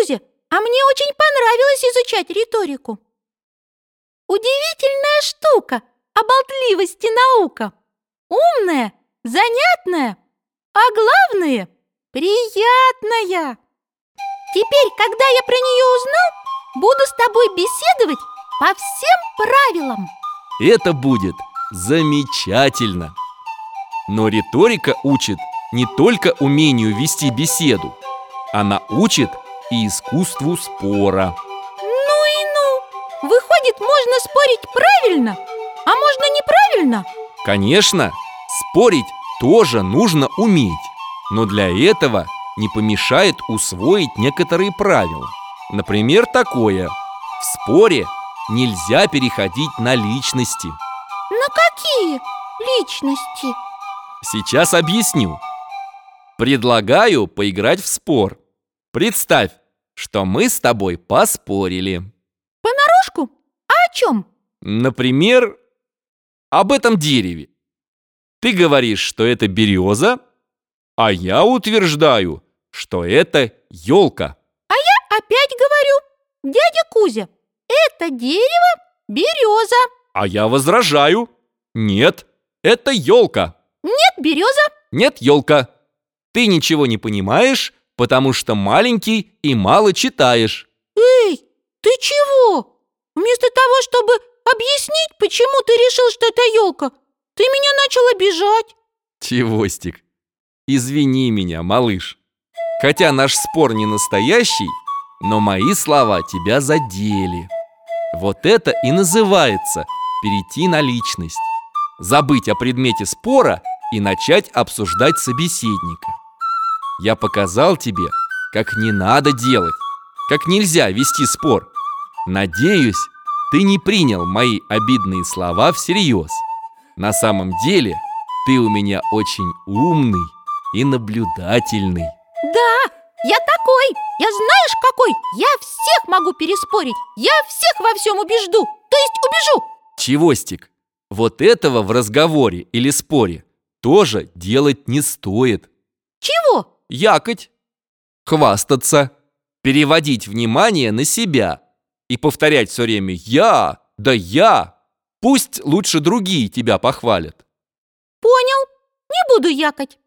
Кузя, а мне очень понравилось изучать риторику. Удивительная штука, оболтливость и наука. Умная, занятная, а главное – приятная. Теперь, когда я про нее узнал, буду с тобой беседовать по всем правилам. Это будет замечательно. Но риторика учит не только умению вести беседу, она учит и искусству спора. Ну и ну! Выходит, можно спорить правильно, а можно неправильно? Конечно, спорить тоже нужно уметь, но для этого не помешает усвоить некоторые правила. Например, такое. В споре нельзя переходить на личности. На какие личности? Сейчас объясню. Предлагаю поиграть в спор. Представь, что мы с тобой поспорили. Понарошку? А о чем? Например, об этом дереве. Ты говоришь, что это береза, а я утверждаю, что это елка. А я опять говорю, дядя Кузя, это дерево береза. А я возражаю. Нет, это елка. Нет, береза. Нет, елка. Ты ничего не понимаешь, потому что маленький и мало читаешь. Эй, ты чего? Вместо того, чтобы объяснить, почему ты решил, что это елка, ты меня начал обижать. Чевостик, извини меня, малыш. Хотя наш спор не настоящий, но мои слова тебя задели. Вот это и называется перейти на личность. Забыть о предмете спора и начать обсуждать собеседника. Я показал тебе, как не надо делать, как нельзя вести спор. Надеюсь, ты не принял мои обидные слова всерьез. На самом деле, ты у меня очень умный и наблюдательный. Да, я такой. Я знаешь какой? Я всех могу переспорить. Я всех во всем убежду. То есть убежу. Чевостик, вот этого в разговоре или споре тоже делать не стоит. Чего? Якать, хвастаться, переводить внимание на себя и повторять все время «я», «да я». Пусть лучше другие тебя похвалят. Понял. Не буду якать.